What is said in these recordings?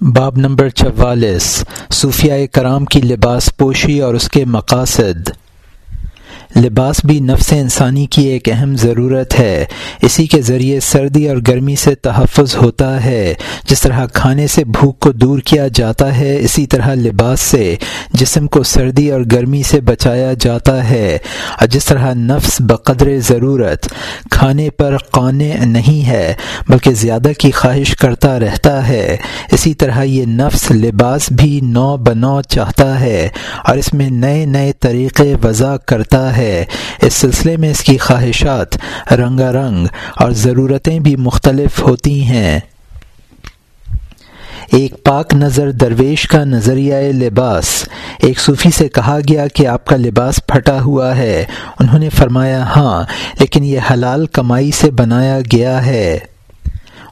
باب نمبر چوالیس صوفیہ کرام کی لباس پوشی اور اس کے مقاصد۔ لباس بھی نفس انسانی کی ایک اہم ضرورت ہے۔ اسی کے ذریعے سردی اور گرمی سے تحفظ ہوتا ہے۔ جس طرح کھانے سے بھوک کو دور کیا جاتا ہے، اسی طرح لباس سے جسم کو سردی اور گرمی سے بچایا جاتا ہے۔ اور جس طرح نفس بقدر ضرورت کھانے پر قانے نہیں ہے، بلکہ زیادہ کی خواہش کرتا رہتا ہے۔ اسی طرح یہ نفس لباس بھی نو بنو چاہتا ہے اور اس میں نئے نئے طریقے وضع کرتا ہے ہے۔ اس سلسلے میں اس کی خواہشات رنگا رنگ اور ضرورتیں بھی مختلف ہوتی ہیں۔ ایک پاک نظر درویش کا نظریہ لباس۔ ایک صوفی سے کہا گیا کہ آپ کا لباس پھٹا ہوا ہے۔ انہوں نے فرمایا ہاں لیکن یہ حلال کمائی سے بنایا گیا ہے۔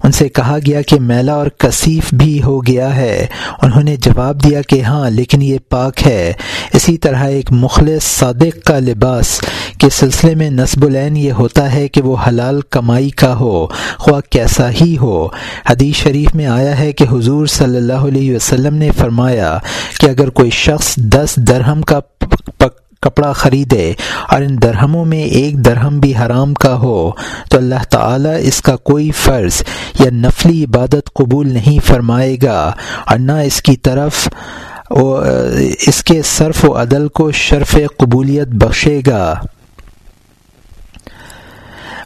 ان سے کہا گیا کہ میلا اور کثیف بھی ہو گیا ہے۔ انہوں نے جواب دیا کہ ہاں لیکن یہ پاک ہے۔ اسی طرح ایک مخلص صادق کا لباس کے سلسلے میں نصب العین یہ ہوتا ہے کہ وہ حلال کمائی کا ہو، خواہ کیسا ہی ہو۔ حدیث شریف میں آیا ہے کہ حضور صلی اللہ علیہ وسلم نے فرمایا کہ اگر کوئی شخص دس درہم کا پک کپڑا خریدے اور ان درہموں میں ایک درہم بھی حرام کا ہو، تو اللہ تعالی اس کا کوئی فرض یا نفلی عبادت قبول نہیں فرمائے گا اور نہ اس کی طرف اس کے صرف و عدل کو شرف قبولیت بخشے گا۔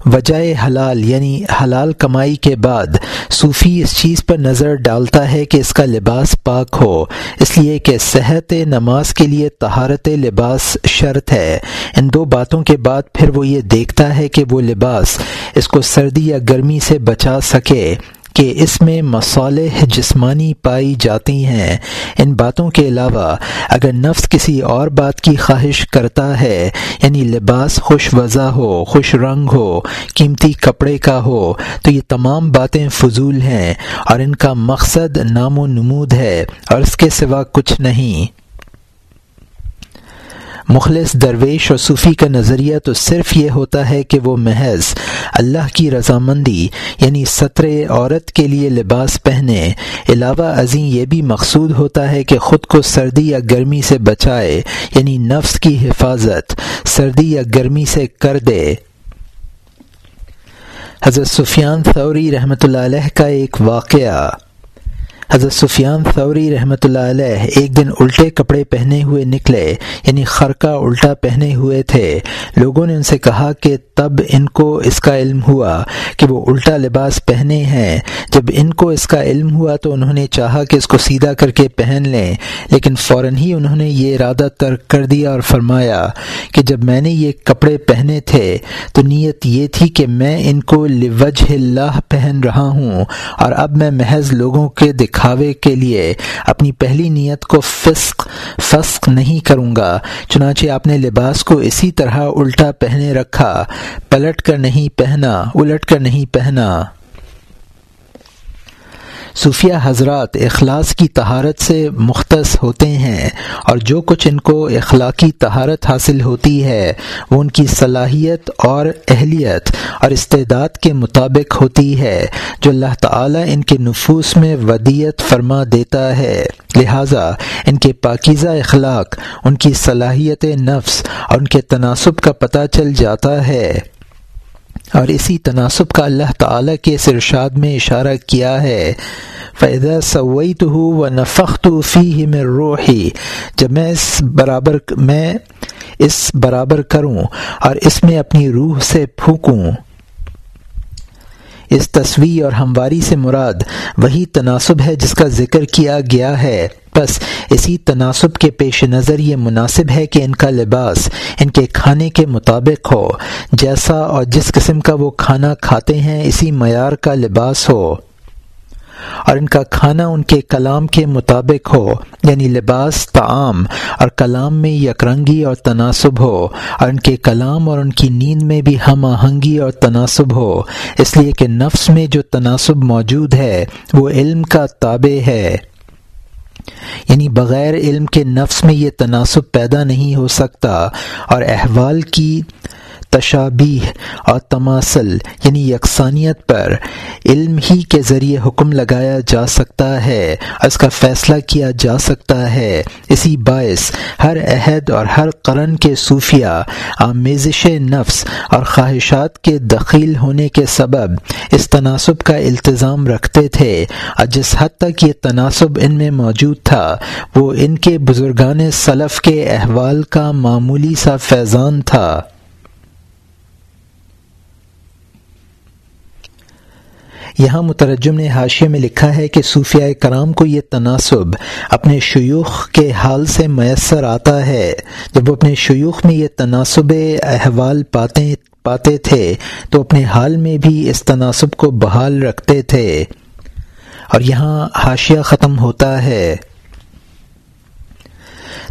وجہ حلال یعنی حلال کمائی کے بعد صوفی اس چیز پر نظر ڈالتا ہے کہ اس کا لباس پاک ہو، اس لیے کہ صحت نماز کے لیے تہارت لباس شرط ہے۔ ان دو باتوں کے بعد پھر وہ یہ دیکھتا ہے کہ وہ لباس اس کو سردی یا گرمی سے بچا سکے۔ کہ اس میں مصالح جسمانی پائی جاتی ہیں۔ ان باتوں کے علاوہ، اگر نفس کسی اور بات کی خواہش کرتا ہے یعنی لباس خوش وضع ہو، خوش رنگ ہو، قیمتی کپڑے کا ہو، تو یہ تمام باتیں فضول ہیں اور ان کا مقصد نام و نمود ہے اور اس کے سوا کچھ نہیں۔ مخلص درویش اور صوفی کا نظریہ تو صرف یہ ہوتا ہے کہ وہ محض اللہ کی رضامندی یعنی سطر عورت کے لیے لباس پہنے، علاوہ ازیں یہ بھی مقصود ہوتا ہے کہ خود کو سردی یا گرمی سے بچائے یعنی نفس کی حفاظت، سردی یا گرمی سے کر دے۔ حضرت سفیان ثوری رحمۃ اللہ علیہ کا ایک واقعہ۔ حضرت سفیان ثوری رحمۃ اللہ علیہ ایک دن الٹے کپڑے پہنے ہوئے نکلے یعنی خرقہ الٹا پہنے ہوئے تھے۔ لوگوں نے ان سے کہا کہ تب ان کو اس کا علم ہوا کہ وہ الٹا لباس پہنے ہیں۔ جب ان کو اس کا علم ہوا تو انہوں نے چاہا کہ اس کو سیدھا کر کے پہن لیں، لیکن فوراً ہی انہوں نے یہ ارادہ ترک کر دیا اور فرمایا کہ جب میں نے یہ کپڑے پہنے تھے تو نیت یہ تھی کہ میں ان کو لوجہ اللہ پہن رہا ہوں اور اب میں محض لوگوں کے دکھا دکھاوے کے لیے اپنی پہلی نیت کو فسق فسق نہیں کروں گا۔ چنانچہ آپ نے لباس کو اسی طرح الٹا پہنے رکھا، پلٹ کر نہیں پہنا، الٹ کر نہیں پہنا۔ صوفیہ حضرات اخلاص کی تہارت سے مختص ہوتے ہیں اور جو کچھ ان کو اخلاقی تہارت حاصل ہوتی ہے، وہ ان کی صلاحیت اور اہلیت اور استعداد کے مطابق ہوتی ہے، جو اللہ تعالی ان کے نفوس میں ودیت فرما دیتا ہے۔ لہٰذا ان کے پاکیزہ اخلاق، ان کی صلاحیت نفس اور ان کے تناسب کا پتہ چل جاتا ہے۔ اور اسی تناسب کا اللہ تعالی کے ارشاد میں اشارہ کیا ہے۔ فیضا سویت ہوں و نفخت فی میں روحی جب میں اس برابر، میں اس برابر کروں اور اس میں اپنی روح سے پھونکوں۔ اس تصویر اور ہمواری سے مراد وہی تناسب ہے جس کا ذکر کیا گیا ہے۔ بس اسی تناسب کے پیش نظر یہ مناسب ہے کہ ان کا لباس ان کے کھانے کے مطابق ہو۔ جیسا اور جس قسم کا وہ کھانا کھاتے ہیں، اسی معیار کا لباس ہو۔ اور ان کا کھانا ان کے کلام کے مطابق ہو یعنی لباس تعام اور کلام میں یکرنگی اور تناسب ہو، اور ان کے کلام اور ان کی نیند میں بھی ہم آہنگی اور تناسب ہو۔ اس لیے کہ نفس میں جو تناسب موجود ہے، وہ علم کا تابع ہے۔ یعنی بغیر علم کے نفس میں یہ تناسب پیدا نہیں ہو سکتا، اور احوال کی تشابیح اور تماسل یعنی یکسانیت پر علم ہی کے ذریعے حکم لگایا جا سکتا ہے، اس کا فیصلہ کیا جا سکتا ہے۔ اسی باعث ہر عہد اور ہر قرن کے صوفیہ آمیزش نفس اور خواہشات کے دخیل ہونے کے سبب اس تناسب کا التظام رکھتے تھے۔ اور جس حد تک یہ تناسب ان میں موجود تھا، وہ ان کے بزرگان صلف کے احوال کا معمولی سا فیضان تھا۔ یہاں مترجم نے حاشیے میں لکھا ہے کہ صوفیہ کرام کو یہ تناسب اپنے شیوخ کے حال سے میسر آتا ہے۔ جب وہ اپنے شیوخ میں یہ تناسب احوال پاتے پاتے تھے، تو اپنے حال میں بھی اس تناسب کو بحال رکھتے تھے۔ اور یہاں حاشیہ ختم ہوتا ہے۔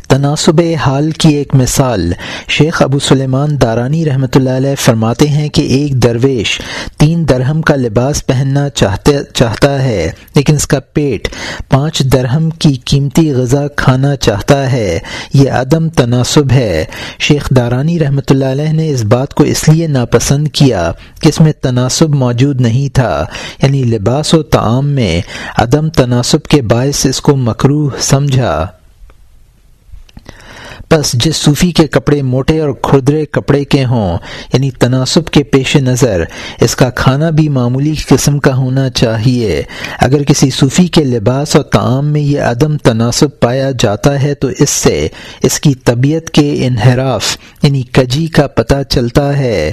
تناسب حال کی ایک مثال شیخ ابو سلیمان دارانی رحمۃ اللہ علیہ فرماتے ہیں کہ ایک درویش تین درہم کا لباس پہننا چاہتے چاہتا ہے، لیکن اس کا پیٹ پانچ درہم کی قیمتی غذا کھانا چاہتا ہے۔ یہ عدم تناسب ہے۔ شیخ دارانی رحمۃ اللہ علیہ نے اس بات کو اس لیے ناپسند کیا کہ اس میں تناسب موجود نہیں تھا۔ یعنی لباس و تعام میں عدم تناسب کے باعث اس کو مکروح سمجھا۔ بس جس صوفی کے کپڑے موٹے اور کھردرے کپڑے کے ہوں یعنی تناسب کے پیش نظر، اس کا کھانا بھی معمولی قسم کا ہونا چاہیے۔ اگر کسی صوفی کے لباس اور تعام میں یہ عدم تناسب پایا جاتا ہے، تو اس سے اس کی طبیعت کے انحراف یعنی کجی کا پتہ چلتا ہے۔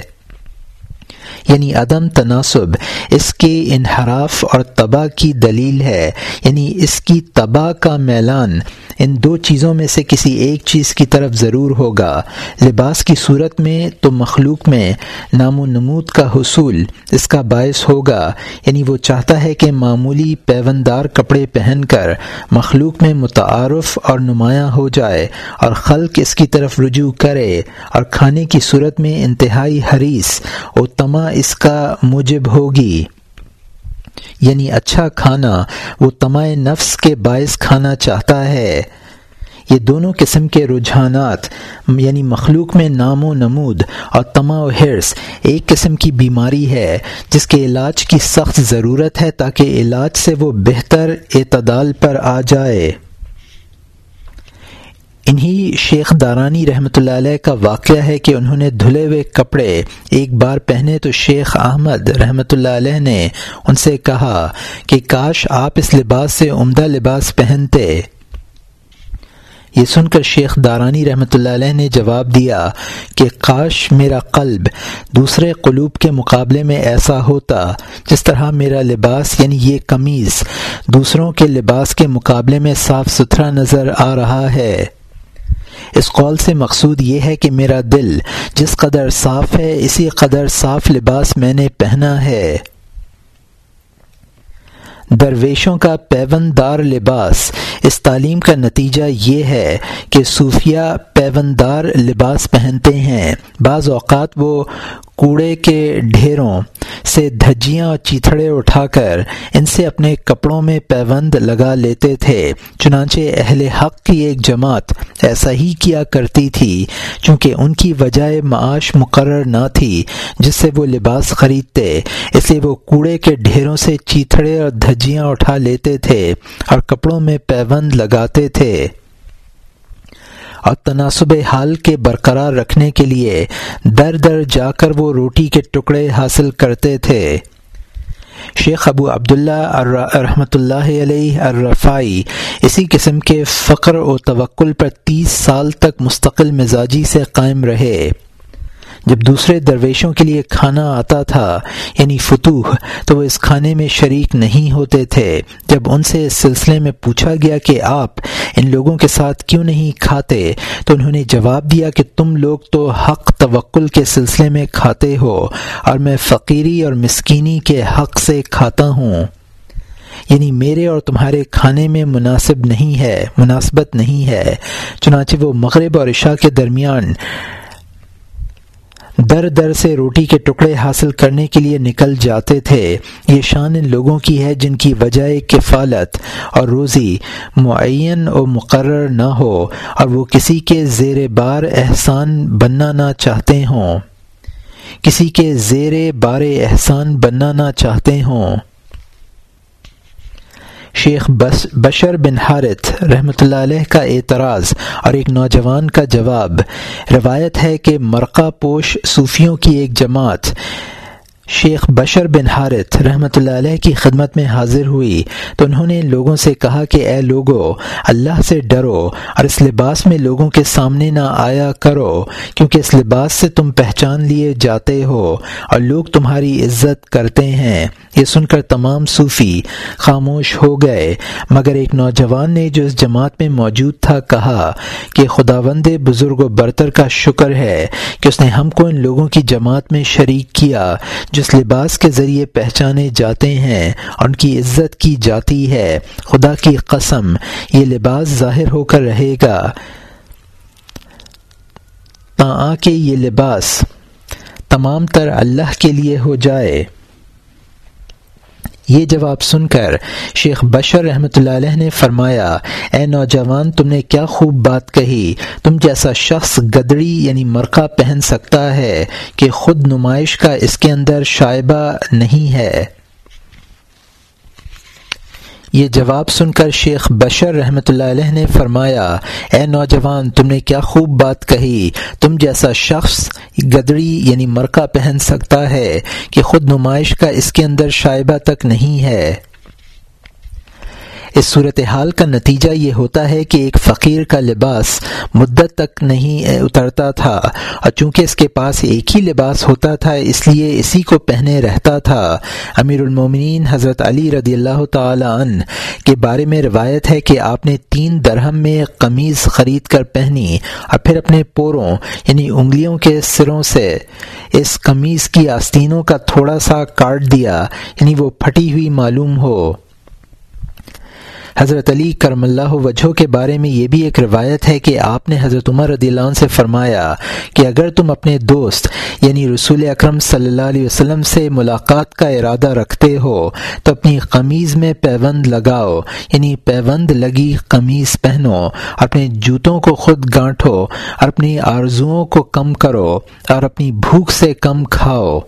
یعنی عدم تناسب، اس کے انحراف اور تباہ کی دلیل ہے یعنی اس کی تباہ کا میلان ان دو چیزوں میں سے کسی ایک چیز کی طرف ضرور ہوگا۔ لباس کی صورت میں تو مخلوق میں نام و نمود کا حصول اس کا باعث ہوگا یعنی وہ چاہتا ہے کہ معمولی پیوندار کپڑے پہن کر مخلوق میں متعارف اور نمایاں ہو جائے اور خلق اس کی طرف رجوع کرے اور کھانے کی صورت میں انتہائی حریث و تما اس کا موجب ہوگی۔ یعنی اچھا کھانا وہ تمائے نفس کے باعث کھانا چاہتا ہے۔ یہ دونوں قسم کے رجحانات یعنی مخلوق میں نام و نمود اور تما و حرص ایک قسم کی بیماری ہے، جس کے علاج کی سخت ضرورت ہے تاکہ علاج سے وہ بہتر اعتدال پر آ جائے۔ انہی شیخ دارانی رحمۃ اللہ علیہ کا واقعہ ہے کہ انہوں نے دھلے ہوئے کپڑے ایک بار پہنے تو شیخ احمد رحمۃ اللہ علیہ نے ان سے کہا کہ کاش آپ اس لباس سے عمدہ لباس پہنتے۔ یہ سن کر شیخ دارانی رحمۃ اللہ علیہ نے جواب دیا کہ کاش میرا قلب دوسرے قلوب کے مقابلے میں ایسا ہوتا جس طرح میرا لباس یعنی یہ قمیض دوسروں کے لباس کے مقابلے میں صاف ستھرا نظر آ رہا ہے۔ اس قول سے مقصود یہ ہے کہ میرا دل جس قدر صاف ہے، اسی قدر صاف لباس میں نے پہنا ہے۔ درویشوں کا پیوندار لباس۔ اس تعلیم کا نتیجہ یہ ہے کہ صوفیہ پیوندار لباس پہنتے ہیں۔ بعض اوقات وہ کوڑے کے ڈھیروں سے دھجیاں اور چیتھڑے اٹھا کر ان سے اپنے کپڑوں میں پیوند لگا لیتے تھے۔ چنانچہ اہل حق کی ایک جماعت ایسا ہی کیا کرتی تھی، چونکہ ان کی وجہ معاش مقرر نہ تھی، جس سے وہ لباس خریدتے۔ اس لیے وہ کوڑے کے ڈھیروں سے چیتھڑے اور دھجیاں اٹھا لیتے تھے اور کپڑوں میں پیوند لگاتے تھے۔ اور تناسب حال کے برقرار رکھنے کے لیے در در جا کر وہ روٹی کے ٹکڑے حاصل کرتے تھے۔ شیخ ابو عبداللہ رحمۃ اللہ علیہ الرفائی اسی قسم کے فقر و توکل پر تیس سال تک مستقل مزاجی سے قائم رہے۔ جب دوسرے درویشوں کے لیے کھانا آتا تھا یعنی فتوح، تو وہ اس کھانے میں شریک نہیں ہوتے تھے۔ جب ان سے اس سلسلے میں پوچھا گیا کہ آپ ان لوگوں کے ساتھ کیوں نہیں کھاتے، تو انہوں نے جواب دیا کہ تم لوگ تو حق توکل کے سلسلے میں کھاتے ہو، اور میں فقیری اور مسکینی کے حق سے کھاتا ہوں۔ یعنی میرے اور تمہارے کھانے میں مناسب نہیں ہے، مناسبت نہیں ہے۔ چنانچہ وہ مغرب اور عشاء کے درمیان در در سے روٹی کے ٹکڑے حاصل کرنے کے لیے نکل جاتے تھے۔ یہ شان ان لوگوں کی ہے جن کی وجہ کفالت اور روزی معین و مقرر نہ ہو اور وہ کسی کے زیر بار احسان بننا نہ چاہتے ہوں۔ کسی کے زیر بار احسان بننا نہ چاہتے ہوں۔ شیخ بشر بن حارث رحمۃ اللہ علیہ کا اعتراض اور ایک نوجوان کا جواب۔ روایت ہے کہ مرقہ پوش صوفیوں کی ایک جماعت شیخ بشر بن حارث رحمۃ اللہ علیہ کی خدمت میں حاضر ہوئی تو انہوں نے لوگوں سے کہا کہ اے لوگو، اللہ سے ڈرو اور اس لباس میں لوگوں کے سامنے نہ آیا کرو، کیونکہ اس لباس سے تم پہچان لیے جاتے ہو اور لوگ تمہاری عزت کرتے ہیں۔ یہ سن کر تمام صوفی خاموش ہو گئے، مگر ایک نوجوان نے جو اس جماعت میں موجود تھا کہا کہ خداوند بزرگ و برتر کا شکر ہے کہ اس نے ہم کو ان لوگوں کی جماعت میں شریک کیا جس لباس کے ذریعے پہچانے جاتے ہیں، ان کی عزت کی جاتی ہے۔ خدا کی قسم، یہ لباس ظاہر ہو کر رہے گا۔ آ کے یہ لباس تمام تر اللہ کے لیے ہو جائے۔ یہ جواب سن کر شیخ بشر رحمۃ اللہ علیہ نے فرمایا، اے نوجوان، تم نے کیا خوب بات کہی۔ تم جیسا شخص گدڑی یعنی مرقع پہن سکتا ہے کہ خود نمائش کا اس کے اندر شائبہ نہیں ہے۔ یہ جواب سن کر شیخ بشر رحمۃ اللہ علیہ نے فرمایا، اے نوجوان، تم نے کیا خوب بات کہی۔ تم جیسا شخص گدڑی یعنی مرکہ پہن سکتا ہے کہ خود نمائش کا اس کے اندر شائبہ تک نہیں ہے۔ اس صورت حال کا نتیجہ یہ ہوتا ہے کہ ایک فقیر کا لباس مدت تک نہیں اترتا تھا اور چونکہ اس کے پاس ایک ہی لباس ہوتا تھا، اس لیے اسی کو پہنے رہتا تھا۔ امیر المومنین حضرت علی رضی اللہ تعالی عنہ کے بارے میں روایت ہے کہ آپ نے تین درہم میں قمیض خرید کر پہنی اور پھر اپنے پوروں یعنی انگلیوں کے سروں سے اس قمیض کی آستینوں کا تھوڑا سا کاٹ دیا یعنی وہ پھٹی ہوئی معلوم ہو۔ حضرت علی کرم اللہ وجہ کے بارے میں یہ بھی ایک روایت ہے کہ آپ نے حضرت عمر رضی اللہ عنہ سے فرمایا کہ اگر تم اپنے دوست یعنی رسول اکرم صلی اللہ علیہ وسلم سے ملاقات کا ارادہ رکھتے ہو تو اپنی قمیض میں پیوند لگاؤ یعنی پیوند لگی قمیض پہنو، اپنے جوتوں کو خود گانٹھو اور اپنی آرزوؤں کو کم کرو اور اپنی بھوک سے کم کھاؤ۔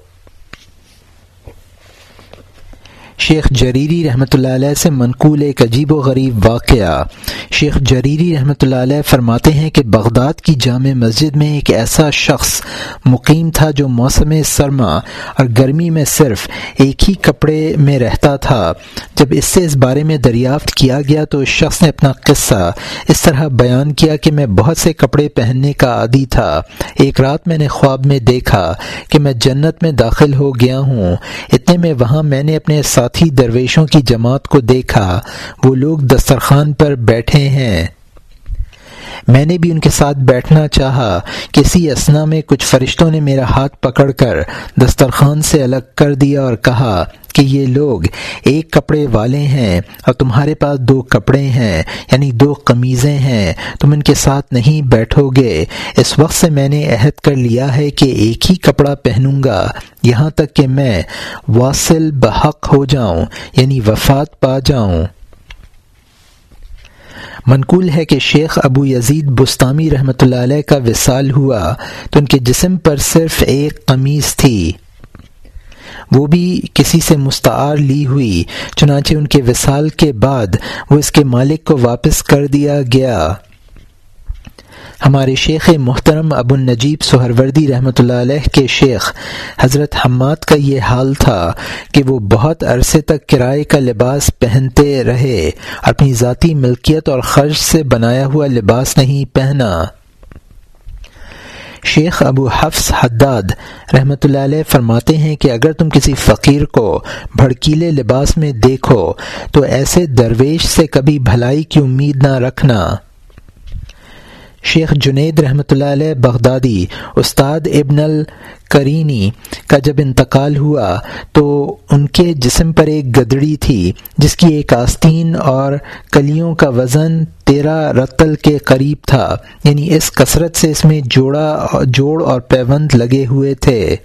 شیخ جریری رحمۃ اللہ علیہ سے منقول ایک عجیب و غریب واقعہ۔ شیخ جریری رحمۃ اللہ علیہ فرماتے ہیں کہ بغداد کی جامع مسجد میں ایک ایسا شخص مقیم تھا جو موسم سرما اور گرمی میں صرف ایک ہی کپڑے میں رہتا تھا۔ جب اس سے اس بارے میں دریافت کیا گیا تو اس شخص نے اپنا قصہ اس طرح بیان کیا کہ میں بہت سے کپڑے پہننے کا عادی تھا۔ ایک رات میں نے خواب میں دیکھا کہ میں جنت میں داخل ہو گیا ہوں۔ اتنے میں وہاں میں نے اپنے ساتھ ساتھی درویشوں کی جماعت کو دیکھا، وہ لوگ دسترخوان پر بیٹھے ہیں۔ میں نے بھی ان کے ساتھ بیٹھنا چاہا، کسی اسنا میں کچھ فرشتوں نے میرا ہاتھ پکڑ کر دسترخوان سے الگ کر دیا اور کہا کہ یہ لوگ ایک کپڑے والے ہیں اور تمہارے پاس دو کپڑے ہیں یعنی دو قمیضیں ہیں، تم ان کے ساتھ نہیں بیٹھو گے۔ اس وقت سے میں نے عہد کر لیا ہے کہ ایک ہی کپڑا پہنوں گا۔ یہاں تک کہ میں واصل بحق ہو جاؤں یعنی وفات پا جاؤں۔ منقول ہے کہ شیخ ابو یزید بستانی رحمۃ اللہ علیہ کا وصال ہوا تو ان کے جسم پر صرف ایک قمیض تھی۔ وہ بھی کسی سے مستعار لی ہوئی، چنانچہ ان کے وصال کے بعد وہ اس کے مالک کو واپس کر دیا گیا۔ ہمارے شیخ محترم ابو النجیب سہروردی رحمۃ اللہ علیہ کے شیخ حضرت حماد کا یہ حال تھا کہ وہ بہت عرصے تک کرائے کا لباس پہنتے رہے، اپنی ذاتی ملکیت اور خرچ سے بنایا ہوا لباس نہیں پہنا۔ شیخ ابو حفظ حداد رحمۃ اللہ علیہ فرماتے ہیں کہ اگر تم کسی فقیر کو بھڑکیلے لباس میں دیکھو تو ایسے درویش سے کبھی بھلائی کی امید نہ رکھنا۔ شیخ جنید رحمۃ اللہ علیہ بغدادی استاد ابن الکرینی کا جب انتقال ہوا تو ان کے جسم پر ایک گدڑی تھی، جس کی ایک آستین اور کلیوں کا وزن تیرہ رتل کے قریب تھا یعنی اس کثرت سے اس میں جوڑا، جوڑ اور پیوند لگے ہوئے تھے۔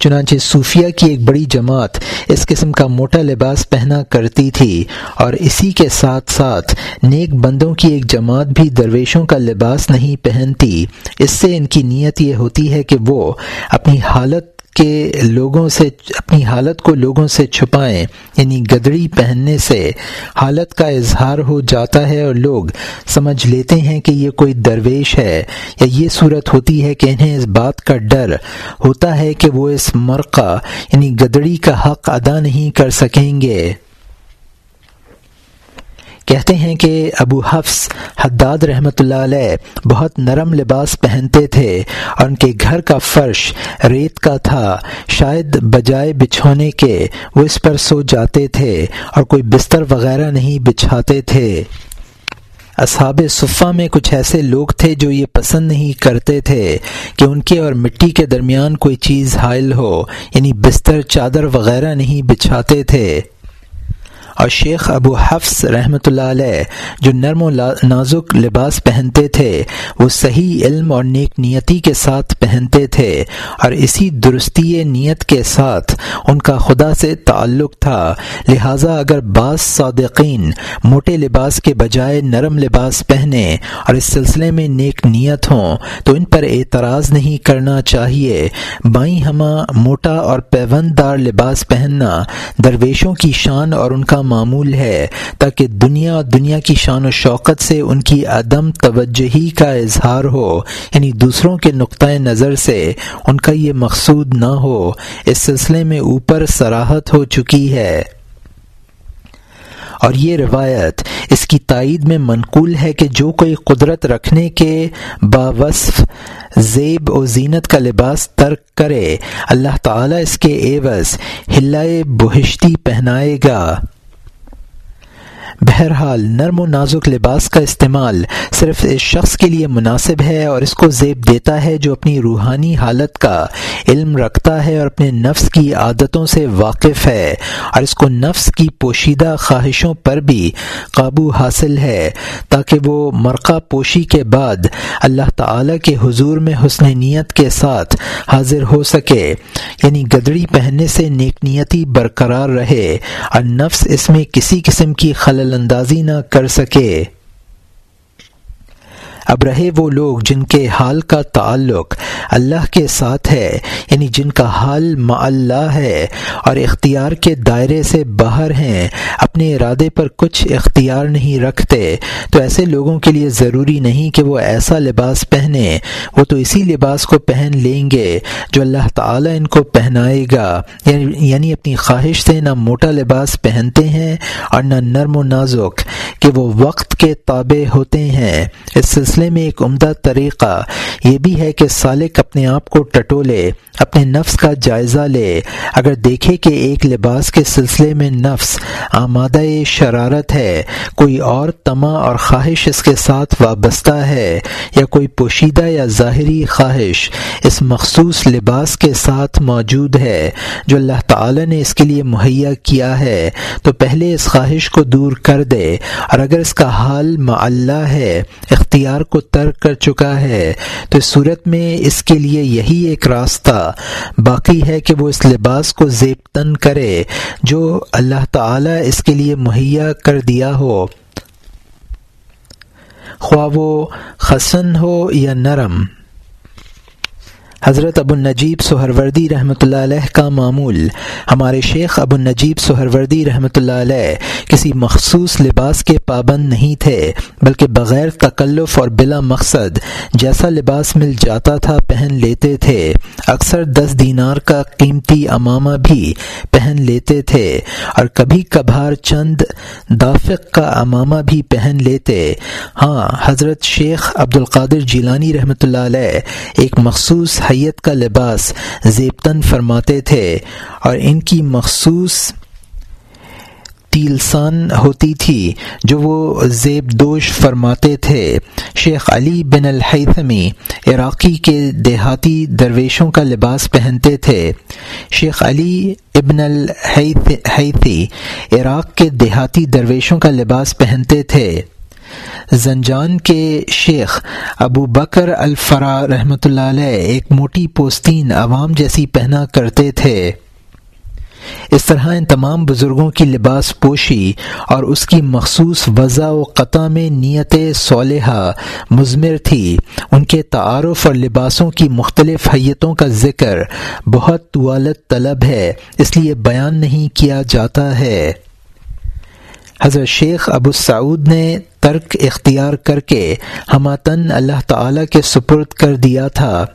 چنانچہ صوفیہ کی ایک بڑی جماعت اس قسم کا موٹا لباس پہنا کرتی تھی اور اسی کے ساتھ ساتھ نیک بندوں کی ایک جماعت بھی درویشوں کا لباس نہیں پہنتی۔ اس سے ان کی نیت یہ ہوتی ہے کہ وہ اپنی حالت کہ لوگوں سے اپنی حالت کو لوگوں سے چھپائیں یعنی گدڑی پہننے سے حالت کا اظہار ہو جاتا ہے اور لوگ سمجھ لیتے ہیں کہ یہ کوئی درویش ہے یا یہ صورت ہوتی ہے کہ انہیں اس بات کا ڈر ہوتا ہے کہ وہ اس مرقع یعنی گدڑی کا حق ادا نہیں کر سکیں گے۔ کہتے ہیں کہ ابو حفظ حداد رحمۃ اللہ علیہ بہت نرم لباس پہنتے تھے اور ان کے گھر کا فرش ریت کا تھا۔ شاید بجائے بچھونے کے وہ اس پر سو جاتے تھے اور کوئی بستر وغیرہ نہیں بچھاتے تھے۔ اصحاب صفہ میں کچھ ایسے لوگ تھے جو یہ پسند نہیں کرتے تھے کہ ان کے اور مٹی کے درمیان کوئی چیز حائل ہو یعنی بستر، چادر وغیرہ نہیں بچھاتے تھے۔ اور شیخ ابو حفظ رحمۃ اللہ علیہ جو نرم و نازک لباس پہنتے تھے، وہ صحیح علم اور نیک نیتی کے ساتھ پہنتے تھے اور اسی درستی نیت کے ساتھ ان کا خدا سے تعلق تھا۔ لہٰذا اگر بعض صادقین موٹے لباس کے بجائے نرم لباس پہنے اور اس سلسلے میں نیک نیت ہوں، تو ان پر اعتراض نہیں کرنا چاہیے۔ بائیں ہمہ موٹا اور پیوند دار لباس پہننا درویشوں کی شان اور ان کا معمول ہے تاکہ دنیا اور دنیا کی شان و شوقت سے ان کی عدم توجہی کا اظہار ہو۔ یعنی دوسروں کے نقطۂ نظر سے ان کا یہ مقصود نہ ہو۔ اس سلسلے میں اوپر سراہت ہو چکی ہے۔ اور یہ روایت اس کی تائید میں منقول ہے کہ جو کوئی قدرت رکھنے کے باوصف، زیب و زینت کا لباس ترک کرے، اللہ تعالیٰ اس کے ایوز ہلائے، بہشتی پہنائے گا۔ بہرحال نرم و نازک لباس کا استعمال صرف اس شخص کے لیے مناسب ہے اور اس کو زیب دیتا ہے جو اپنی روحانی حالت کا علم رکھتا ہے اور اپنے نفس کی عادتوں سے واقف ہے اور اس کو نفس کی پوشیدہ خواہشوں پر بھی قابو حاصل ہے تاکہ وہ مرقع پوشی کے بعد اللہ تعالی کے حضور میں حسن نیت کے ساتھ حاضر ہو سکے یعنی گدڑی پہننے سے نیک نیتی برقرار رہے اور نفس اس میں کسی قسم کی خلل اندازی نہ کر سکے۔ اب رہے وہ لوگ جن کے حال کا تعلق اللہ کے ساتھ ہے یعنی جن کا حال ما اللہ ہے اور اختیار کے دائرے سے باہر ہیں اپنے ارادے پر کچھ اختیار نہیں رکھتے۔ تو ایسے لوگوں کے لیے ضروری نہیں کہ وہ ایسا لباس پہنے وہ تو اسی لباس کو پہن لیں گے جو اللہ تعالیٰ ان کو پہنائے گا۔ یعنی, یعنی اپنی خواہش سے نہ موٹا لباس پہنتے ہیں اور نہ نرم و نازک کہ وہ وقت کے تابع ہوتے ہیں۔ اس سلسلے میں ایک عمدہ طریقہ یہ بھی ہے کہ سالک اپنے آپ کو ٹٹولے اپنے نفس کا جائزہ لے۔ اگر دیکھے کہ ایک لباس کے سلسلے میں نفس آمادہ شرارت ہے، کوئی اور تما اور خواہش اس کے ساتھ وابستہ ہے، یا کوئی پوشیدہ یا ظاہری خواہش اس مخصوص لباس کے ساتھ موجود ہے جو اللہ تعالی نے اس کے لیے مہیا کیا ہے، تو پہلے اس خواہش کو دور کر دے۔ اور اگر اس کا حال معلّہ ہے، اختیار کو ترک کر چکا ہے، تو اس صورت میں اس کے لیے یہی ایک راستہ۔ باقی ہے کہ وہ اس لباس کو زیب تن کرے جو اللہ تعالی اس کے لیے مہیا کر دیا ہو۔ خواہ وہ خسن ہو یا نرم حضرت ابو النجیب سہروردی رحمۃ اللہ علیہ کا معمول۔ ہمارے شیخ ابو النجیب سہروردی رحمۃ اللہ علیہ کسی مخصوص لباس کے پابند نہیں تھے، بلکہ بغیر تکلف اور بلا مقصد جیسا لباس مل جاتا تھا پہن لیتے تھے۔ اکثر دس دینار کا قیمتی امامہ بھی پہن لیتے تھے، اور کبھی کبھار چند دافق کا امامہ بھی پہن لیتے۔ ہاں حضرت شیخ عبد القادر جیلانی رحمۃ اللہ علیہ ایک مخصوص حیت کا لباس زیبتن فرماتے تھے اور ان کی مخصوص تیلسان ہوتی تھی جو وہ زیب دوش فرماتے تھے۔ شیخ علی بن الحیثمی عراقی کے دیہاتی درویشوں کا لباس پہنتے تھے۔ شیخ علی ابن الحیثی عراق کے دیہاتی درویشوں کا لباس پہنتے تھے۔ زنجان کے شیخ ابو بکر الفرا رحمۃ اللہ علیہ ایک موٹی پوستین عوام جیسی پہنا کرتے تھے۔ اس طرح ان تمام بزرگوں کی لباس پوشی اور اس کی مخصوص وضع و قطع میں نیت صالحہ مضمر تھی۔ ان کے تعارف اور لباسوں کی مختلف حیتوں کا ذکر بہت طوالت طلب ہے، اس لیے بیان نہیں کیا جاتا ہے۔ حضرت شیخ ابو سعود نے ترک اختیار کر کے ہماتن اللہ تعالی کے سپرد کر دیا تھا۔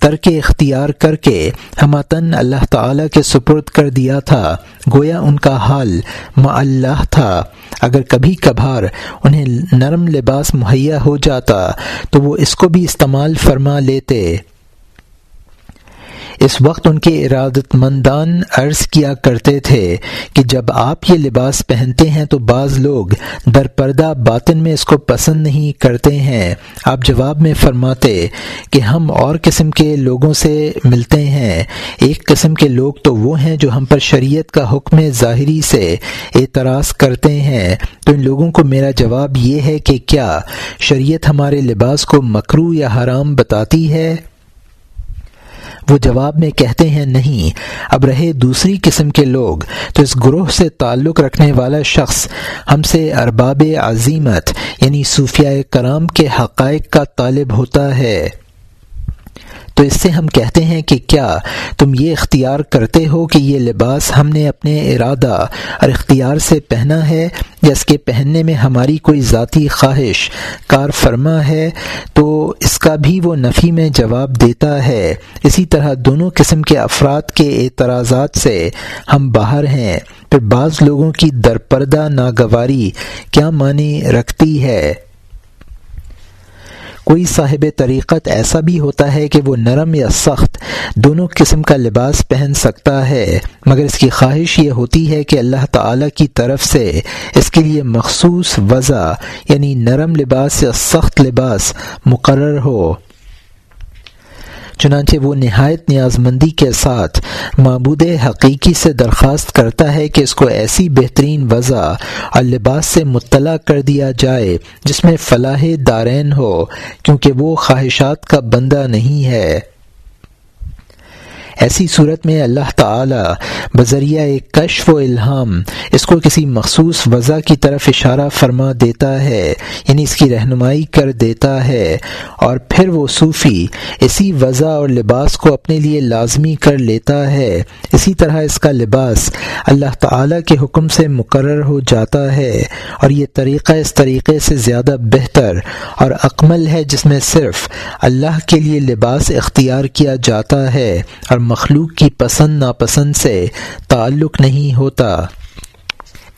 ترک اختیار کر کے ہماتن اللہ تعالی کے سپرد کر دیا تھا۔ گویا ان کا حال اللہ تھا۔ اگر کبھی کبھار انہیں نرم لباس مہیا ہو جاتا تو وہ اس کو بھی استعمال فرما لیتے۔ اس وقت ان کے ارادت مندان عرض کیا کرتے تھے کہ جب آپ یہ لباس پہنتے ہیں تو بعض لوگ در پردہ باطن میں اس کو پسند نہیں کرتے ہیں۔ آپ جواب میں فرماتے کہ ہم اور قسم کے لوگوں سے ملتے ہیں۔ ایک قسم کے لوگ تو وہ ہیں جو ہم پر شریعت کا حکم ظاہری سے اعتراض کرتے ہیں۔ تو ان لوگوں کو میرا جواب یہ ہے کہ کیا شریعت ہمارے لباس کو مکرو یا حرام بتاتی ہے؟ وہ جواب میں کہتے ہیں، نہیں، اب رہے دوسری قسم کے لوگ، تو اس گروہ سے تعلق رکھنے والا شخص ہم سے ارباب عظیمت یعنی صوفیہ کرام کے حقائق کا طالب ہوتا ہے۔ تو اس سے ہم کہتے ہیں کہ کیا تم یہ اختیار کرتے ہو کہ یہ لباس ہم نے اپنے ارادہ اور اختیار سے پہنا ہے یا اس کے پہننے میں ہماری کوئی ذاتی خواہش کار فرما ہے؟ تو اس کا بھی وہ نفی میں جواب دیتا ہے۔ اسی طرح دونوں قسم کے افراد کے اعتراضات سے ہم باہر ہیں۔ پھر بعض لوگوں کی درپردہ ناگواری کیا معنی رکھتی ہے؟ کوئی صاحب طریقت ایسا بھی ہوتا ہے کہ وہ نرم یا سخت دونوں قسم کا لباس پہن سکتا ہے۔ مگر اس کی خواہش یہ ہوتی ہے کہ اللہ تعالی کی طرف سے اس کے لیے مخصوص وضع یعنی نرم لباس یا سخت لباس مقرر ہو۔ چنانچہ وہ نہایت نیاز مندی کے ساتھ معبود حقیقی سے درخواست کرتا ہے کہ اس کو ایسی بہترین وضع اور لباس سے مطلع کر دیا جائے جس میں فلاح دارین ہو، کیونکہ وہ خواہشات کا بندہ نہیں ہے۔ ایسی صورت میں اللہ تعالی بذریعہ ایک کشف و الہام اس کو کسی مخصوص وضع کی طرف اشارہ فرما دیتا ہے یعنی اس کی رہنمائی کر دیتا ہے۔ اور پھر وہ صوفی اسی وضع اور لباس کو اپنے لیے لازمی کر لیتا ہے۔ اسی طرح اس کا لباس اللہ تعالی کے حکم سے مقرر ہو جاتا ہے اور یہ طریقہ اس طریقے سے زیادہ بہتر اور اکمل ہے جس میں صرف اللہ کے لیے لباس اختیار کیا جاتا ہے اور مخلوق کی پسند ناپسند سے تعلق نہیں ہوتا۔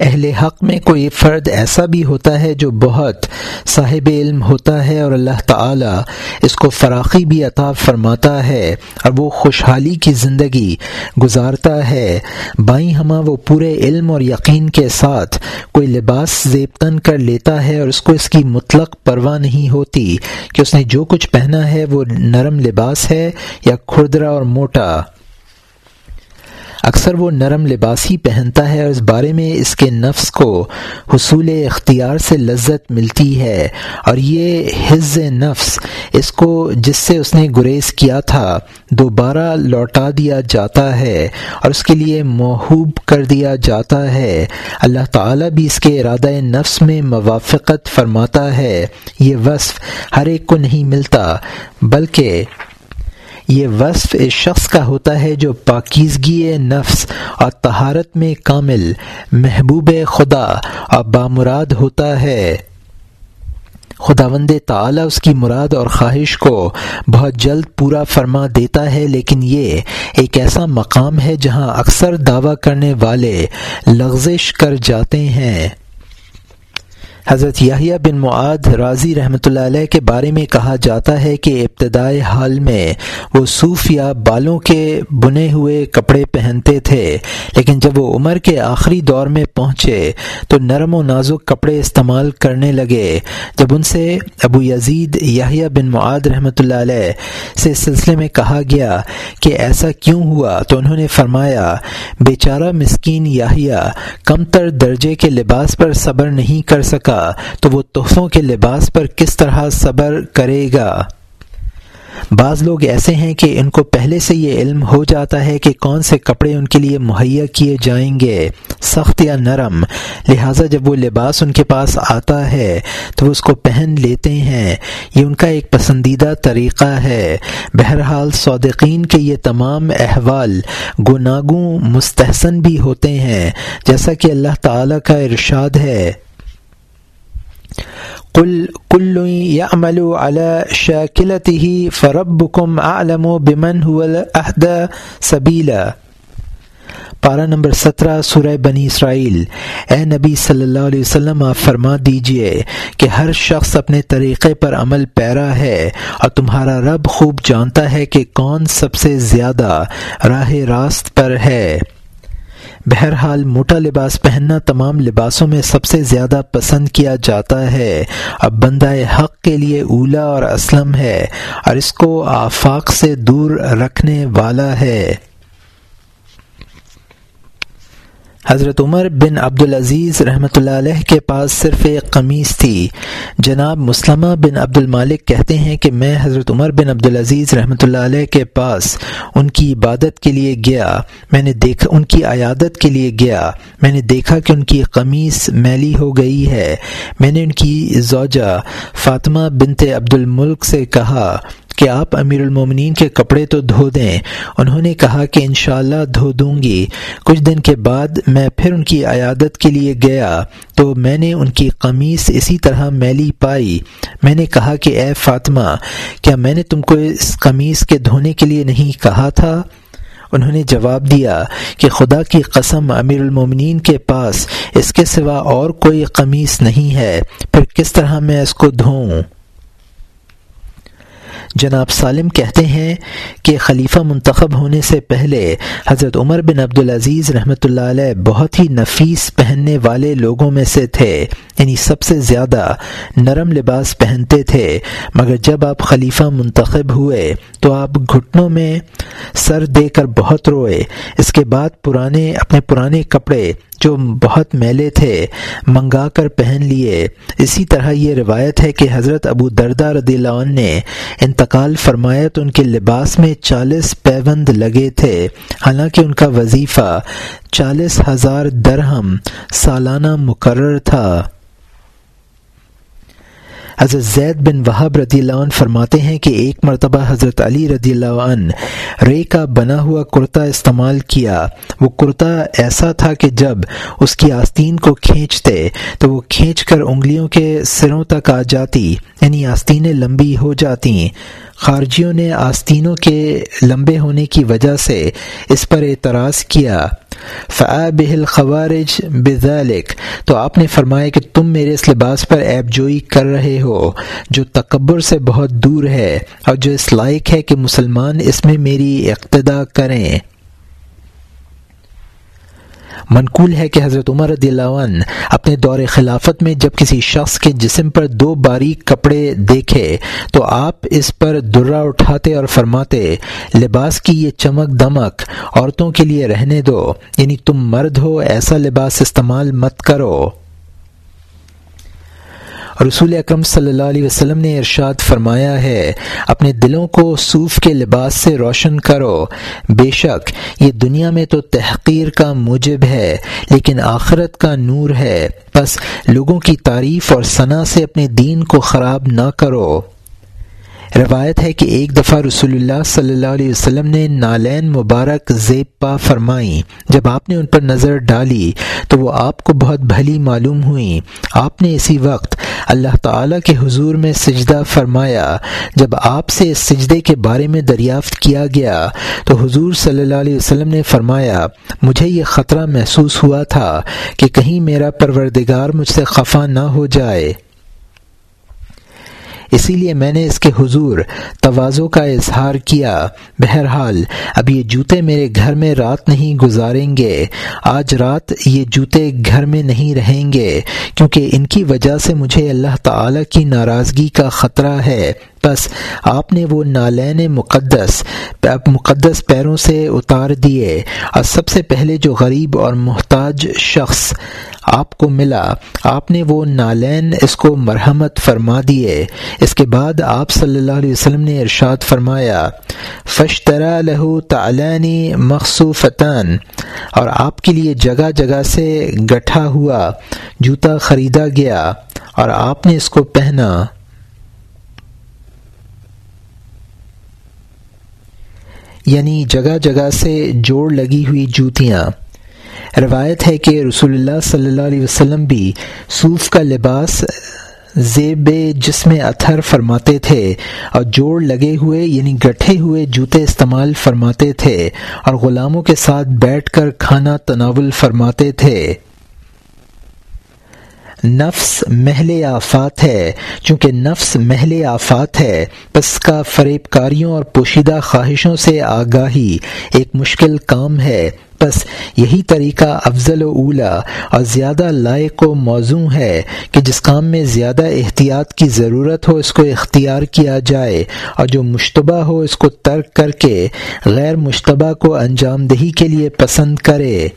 اہل حق میں کوئی فرد ایسا بھی ہوتا ہے جو بہت صاحب علم ہوتا ہے اور اللہ تعالی اس کو فراخی بھی عطا فرماتا ہے اور وہ خوشحالی کی زندگی گزارتا ہے۔ بائیں ہمہ وہ پورے علم اور یقین کے ساتھ کوئی لباس زیبتن کر لیتا ہے اور اس کو اس کی مطلق پرواہ نہیں ہوتی کہ اس نے جو کچھ پہنا ہے وہ نرم لباس ہے یا کھردرا اور موٹا۔ اکثر وہ نرم لباس ہی پہنتا ہے اور اس بارے میں اس کے نفس کو حصول اختیار سے لذت ملتی ہے اور یہ حز نفس، اس کو جس سے اس نے گریز کیا تھا، دوبارہ لوٹا دیا جاتا ہے اور اس کے لیے محوب کر دیا جاتا ہے۔ اللہ تعالیٰ بھی اس کے ارادہ نفس میں موافقت فرماتا ہے۔ یہ وصف ہر ایک کو نہیں ملتا، بلکہ یہ وصف اس شخص کا ہوتا ہے جو پاکیزگی نفس اور تہارت میں کامل محبوب خدا اور بامراد ہوتا ہے۔ خداوند تعالی اس کی مراد اور خواہش کو بہت جلد پورا فرما دیتا ہے، لیکن یہ ایک ایسا مقام ہے جہاں اکثر دعویٰ کرنے والے لغزش کر جاتے ہیں۔ حضرت یاہیا بن معاد راضی رحمۃ اللہ علیہ کے بارے میں کہا جاتا ہے کہ ابتدائی حال میں وہ صوف یا بالوں کے بنے ہوئے کپڑے پہنتے تھے، لیکن جب وہ عمر کے آخری دور میں پہنچے تو نرم و نازک کپڑے استعمال کرنے لگے۔ جب ان سے ابو یزید یاہیا بن معاد رحمۃ اللہ علیہ سے اس سلسلے میں کہا گیا کہ ایسا کیوں ہوا تو انہوں نے فرمایا، بیچارہ مسکین یاہیا کم تر درجے کے لباس پر صبر نہیں کر سکا۔ تو وہ تحفوں کے لباس پر کس طرح صبر کرے گا؟ بعض لوگ ایسے ہیں کہ ان کو پہلے سے یہ علم ہو جاتا ہے کہ کون سے کپڑے ان کے لیے مہیا کیے جائیں گے، سخت یا نرم، لہٰذا جب وہ لباس ان کے پاس آتا ہے تو وہ اس کو پہن لیتے ہیں۔ یہ ان کا ایک پسندیدہ طریقہ ہے۔ بہرحال صادقین کے یہ تمام احوال گناگوں مستحسن بھی ہوتے ہیں، جیسا کہ اللہ تعالی کا ارشاد ہے۔ قل كل يعمل على شاكلته فربكم اعلم بمن هو الاهدى سبيلا. پارہ نمبر سترہ، سورہ بنی اسرائیل۔ اے نبی صلی اللہ علیہ وسلم، آپ فرما دیجیے کہ ہر شخص اپنے طریقے پر عمل پیرا ہے اور تمہارا رب خوب جانتا ہے کہ کون سب سے زیادہ راہ راست پر ہے۔ بہرحال موٹا لباس پہننا تمام لباسوں میں سب سے زیادہ پسند کیا جاتا ہے۔ اب بندہ حق کے لیے اولا اور اسلم ہے اور اس کو آفاق سے دور رکھنے والا ہے۔ حضرت عمر بن عبدالعزیز رحمۃ اللہ علیہ کے پاس صرف ایک قمیص تھی۔ جناب مسلمہ بن عبد المالک کہتے ہیں کہ میں حضرت عمر بن عبدالعزیز رحمۃ اللہ علیہ کے پاس ان کی عبادت کے لیے گیا۔ میں نے دیکھا ان کی عیادت کے لیے گیا۔ میں نے دیکھا کہ ان کی قمیص میلی ہو گئی ہے۔ میں نے ان کی زوجہ فاطمہ بنت عبد الملک سے کہا کہ آپ امیر المومنین کے کپڑے تو دھو دیں۔ انہوں نے کہا کہ انشاءاللہ دھو دوں گی۔ کچھ دن کے بعد میں پھر ان کی عیادت کے لیے گیا۔ تو میں نے ان کی قمیص اسی طرح میلی پائی۔ میں نے کہا کہ اے فاطمہ، کیا میں نے تم کو اس قمیص کے دھونے کے لیے نہیں کہا تھا؟ انہوں نے جواب دیا کہ خدا کی قسم امیر المومنین کے پاس اس کے سوا اور کوئی قمیص نہیں ہے۔ پھر کس طرح میں اس کو دھوؤں؟ جناب سالم کہتے ہیں کہ خلیفہ منتخب ہونے سے پہلے حضرت عمر بن عبدالعزیز رحمۃ اللہ علیہ بہت ہی نفیس پہننے والے لوگوں میں سے تھے یعنی سب سے زیادہ نرم لباس پہنتے تھے۔ مگر جب آپ خلیفہ منتخب ہوئے تو آپ گھٹنوں میں سر دے کر بہت روئے۔ اس کے بعد پرانے، اپنے پرانے کپڑے جو بہت میلے تھے، منگا کر پہن لیے۔ اسی طرح یہ روایت ہے کہ حضرت ابو دردہ رضی اللہ عنہ نے انتقال فرمایا تو ان کے لباس میں چالیس پیوند لگے تھے۔ حالانکہ ان کا وظیفہ چالیس ہزار درہم سالانہ مقرر تھا۔ حضرت زید بن وہاب رضی اللہ عنہ فرماتے ہیں کہ ایک مرتبہ حضرت علی رضی اللہ عنہ رے کا بنا ہوا کرتا استعمال کیا۔ وہ کرتا ایسا تھا کہ جب اس کی آستین کو کھینچتے تو وہ کھینچ کر انگلیوں کے سروں تک آ جاتی یعنی آستینیں لمبی ہو جاتی۔ خارجیوں نے آستینوں کے لمبے ہونے کی وجہ سے اس پر اعتراض کیا۔ فعا بہل خوارج بذالک تو آپ نے فرمایا کہ تم میرے اس لباس پر ایب جوئی کر رہے ہو جو تکبر سے بہت دور ہے اور جو اس لائق ہے کہ مسلمان اس میں میری اقتدا کریں۔ منقول ہے کہ حضرت عمر رضی اللہ عنہ اپنے دور خلافت میں جب کسی شخص کے جسم پر دو باریک کپڑے دیکھے تو آپ اس پر درہ اٹھاتے اور فرماتے، لباس کی یہ چمک دمک، عورتوں کے لیے رہنے دو یعنی تم مرد ہو، ایسا لباس استعمال مت کرو۔ رسول اکرم صلی اللہ علیہ وسلم نے ارشاد فرمایا ہے، اپنے دلوں کو صوف کے لباس سے روشن کرو۔ بے شک، یہ دنیا میں تو تحقیر کا موجب ہے، لیکن آخرت کا نور ہے۔ بس لوگوں کی تعریف اور ثنا سے اپنے دین کو خراب نہ کرو۔ روایت ہے کہ ایک دفعہ رسول اللہ صلی اللہ علیہ وسلم نے نالین مبارک زیب پا فرمائی۔ جب آپ نے ان پر نظر ڈالی تو وہ آپ کو بہت بھلی معلوم ہوئی۔ آپ نے اسی وقت اللہ تعالیٰ کے حضور میں سجدہ فرمایا۔ جب آپ سے اس سجدے کے بارے میں دریافت کیا گیا تو حضور صلی اللہ علیہ وسلم نے فرمایا، مجھے یہ خطرہ محسوس ہوا تھا کہ کہیں میرا پروردگار مجھ سے خفا نہ ہو جائے۔ اسی لیے میں نے اس کے حضور توازوں کا اظہار کیا۔ بہرحال، اب یہ جوتے میرے گھر میں رات نہیں گزاریں گے۔ آج رات یہ جوتے گھر میں نہیں رہیں گے، کیونکہ ان کی وجہ سے مجھے اللہ تعالی کی ناراضگی کا خطرہ ہے۔ بس آپ نے وہ نالین مقدس مقدس پیروں سے اتار دیے۔ اور سب سے پہلے جو غریب اور محتاج شخص آپ کو ملا، آپ نے وہ نالین اس کو مرحمت فرما دیے۔ اس کے بعد آپ صلی اللہ علیہ وسلم نے ارشاد فرمایا فشترا لہو تعلانی مخصوفتان۔ اور آپ کے لیے جگہ جگہ سے گٹھا ہوا جوتا خریدا گیا اور آپ نے اس کو پہنا۔ یعنی جگہ جگہ سے جوڑ لگی ہوئی جوتیاں۔ روایت ہے کہ رسول اللہ صلی اللہ علیہ وسلم بھی صوف کا لباس زیب جسم اتھر فرماتے تھے اور جوڑ لگے ہوئے یعنی گٹھے ہوئے جوتے استعمال فرماتے تھے اور غلاموں کے ساتھ بیٹھ کر کھانا تناول فرماتے تھے۔ نفس محل آفات ہے۔ چونکہ نفس محل آفات ہے، پس کا فریب کاریوں اور پوشیدہ خواہشوں سے آگاہی ایک مشکل کام ہے۔ بس یہی طریقہ افضل و اولا اور زیادہ لائق و موزوں ہے کہ جس کام میں زیادہ احتیاط کی ضرورت ہو اس کو اختیار کیا جائے اور جو مشتبہ ہو اس کو ترک کر کے غیر مشتبہ کو انجام دہی کے لیے پسند کرے۔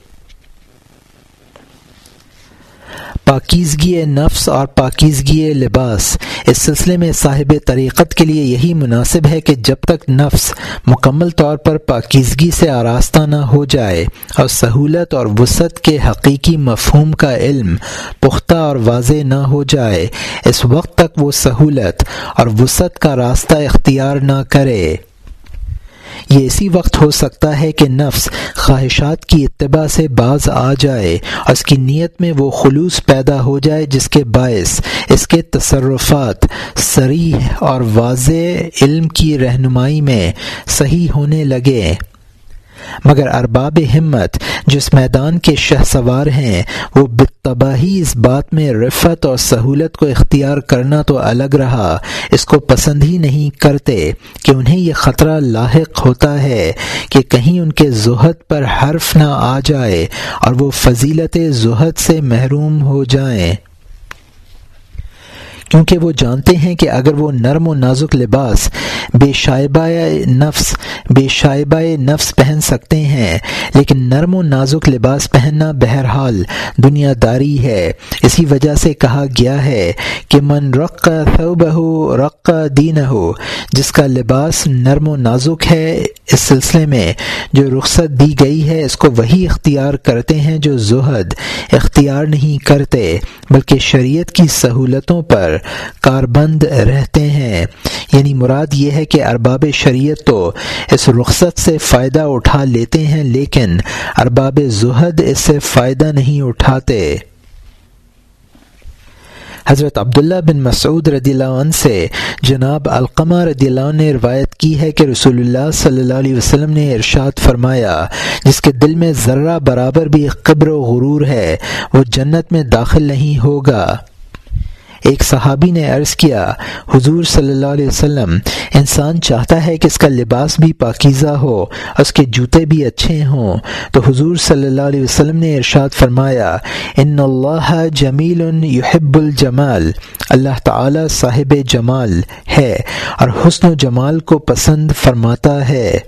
پاکیزگی نفس اور پاکیزگی لباس۔ اس سلسلے میں صاحب طریقت کے لیے یہی مناسب ہے کہ جب تک نفس مکمل طور پر پاکیزگی سے آراستہ نہ ہو جائے اور سہولت اور وسعت کے حقیقی مفہوم کا علم پختہ اور واضح نہ ہو جائے، اس وقت تک وہ سہولت اور وسعت کا راستہ اختیار نہ کرے۔ یہ اسی وقت ہو سکتا ہے کہ نفس خواہشات کی اتباع سے باز آ جائے اور اس کی نیت میں وہ خلوص پیدا ہو جائے جس کے باعث اس کے تصرفات سریح اور واضح علم کی رہنمائی میں صحیح ہونے لگے۔ مگر ارباب ہمت جس میدان کے شہ سوار ہیں، وہ بتباہی اس بات میں رفت اور سہولت کو اختیار کرنا تو الگ رہا۔ اس کو پسند ہی نہیں کرتے کہ انہیں یہ خطرہ لاحق ہوتا ہے کہ کہیں ان کے زہد پر حرف نہ آ جائے اور وہ فضیلت زہد سے محروم ہو جائیں۔ کیونکہ وہ جانتے ہیں کہ اگر وہ نرم و نازک لباس، بے شائبہ نفس، بے شائبہ نفس پہن سکتے ہیں، لیکن نرم و نازک لباس پہننا بہرحال دنیا داری ہے۔ اسی وجہ سے کہا گیا ہے کہ من رق بہو رق دین ہو جس کا لباس نرم و نازک ہے، اس سلسلے میں جو رخصت دی گئی ہے، اس کو وہی اختیار کرتے ہیں جو زہد اختیار نہیں کرتے، بلکہ شریعت کی سہولتوں پر کاربند رہتے ہیں۔ یعنی مراد یہ ہے کہ ارباب شریعت تو اس رخصت سے فائدہ اٹھا لیتے ہیں، لیکن ارباب زہد اس سے فائدہ نہیں اٹھاتے۔ حضرت عبداللہ بن مسعود رضی اللہ عنہ سے جناب القمہ رضی اللہ عنہ نے روایت کی ہے کہ رسول اللہ صلی اللہ علیہ وسلم نے ارشاد فرمایا، جس کے دل میں ذرہ برابر بھی قبر و غرور ہے، وہ جنت میں داخل نہیں ہوگا۔ ایک صحابی نے عرض کیا، حضور صلی اللہ علیہ وسلم، انسان چاہتا ہے کہ اس کا لباس بھی پاکیزہ ہو اور اس کے جوتے بھی اچھے ہوں۔ تو حضور صلی اللہ علیہ وسلم نے ارشاد فرمایا، ان اللہ جمیل یحب الجمال، اللہ تعالی صاحب جمال ہے اور حسن و جمال کو پسند فرماتا ہے۔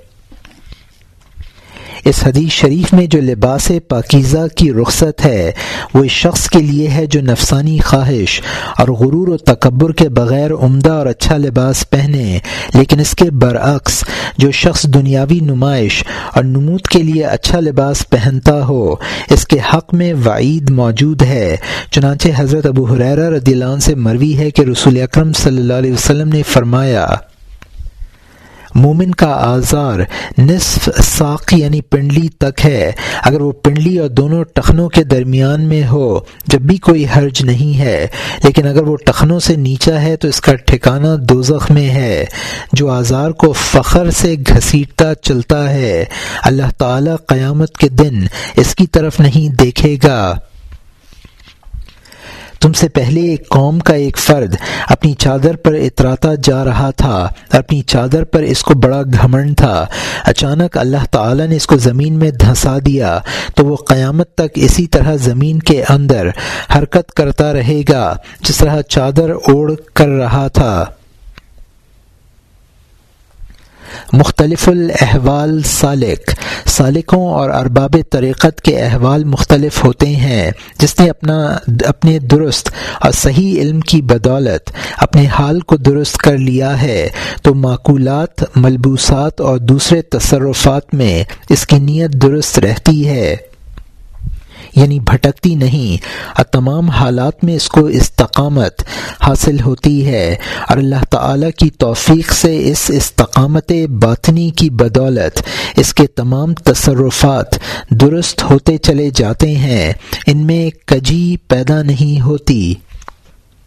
اس حدیث شریف میں جو لباس پاکیزہ کی رخصت ہے، وہ اس شخص کے لیے ہے جو نفسانی خواہش اور غرور و تکبر کے بغیر عمدہ اور اچھا لباس پہنے، لیکن اس کے برعکس جو شخص دنیاوی نمائش اور نمود کے لیے اچھا لباس پہنتا ہو، اس کے حق میں وعید موجود ہے۔ چنانچہ حضرت ابو حریرہ رضی اللہ عنہ سے مروی ہے کہ رسول اکرم صلی اللہ علیہ وسلم نے فرمایا مومن کا آزار نصف ساق یعنی پنڈلی تک ہے۔ اگر وہ پنڈلی اور دونوں ٹخنوں کے درمیان میں ہو، جب بھی کوئی حرج نہیں ہے۔ لیکن اگر وہ ٹخنوں سے نیچا ہے، تو اس کا ٹھکانہ دوزخ میں ہے۔ جو آزار کو فخر سے گھسیٹتا چلتا ہے، اللہ تعالی قیامت کے دن اس کی طرف نہیں دیکھے گا۔ تم سے پہلے ایک قوم کا ایک فرد اپنی چادر پر اتراتا جا رہا تھا اپنی چادر پر اس کو بڑا گھمنڈ تھا۔ اچانک اللہ تعالی نے اس کو زمین میں دھنسا دیا تو وہ قیامت تک اسی طرح زمین کے اندر حرکت کرتا رہے گا جس طرح چادر اوڑھ کر رہا تھا۔ مختلف الاحوال سالک، سالکوں اور ارباب طریقت کے احوال مختلف ہوتے ہیں۔ جس نے اپنا اپنے درست اور صحیح علم کی بدولت اپنے حال کو درست کر لیا ہے، تو معقولات، ملبوسات اور دوسرے تصرفات میں اس کی نیت درست رہتی ہے۔ یعنی بھٹکتی نہیں۔ اور تمام حالات میں اس کو استقامت حاصل ہوتی ہے۔ اور اللہ تعالیٰ کی توفیق سے اس استقامت باطنی کی بدولت، اس کے تمام تصرفات درست ہوتے چلے جاتے ہیں۔ ان میں کجی پیدا نہیں ہوتی۔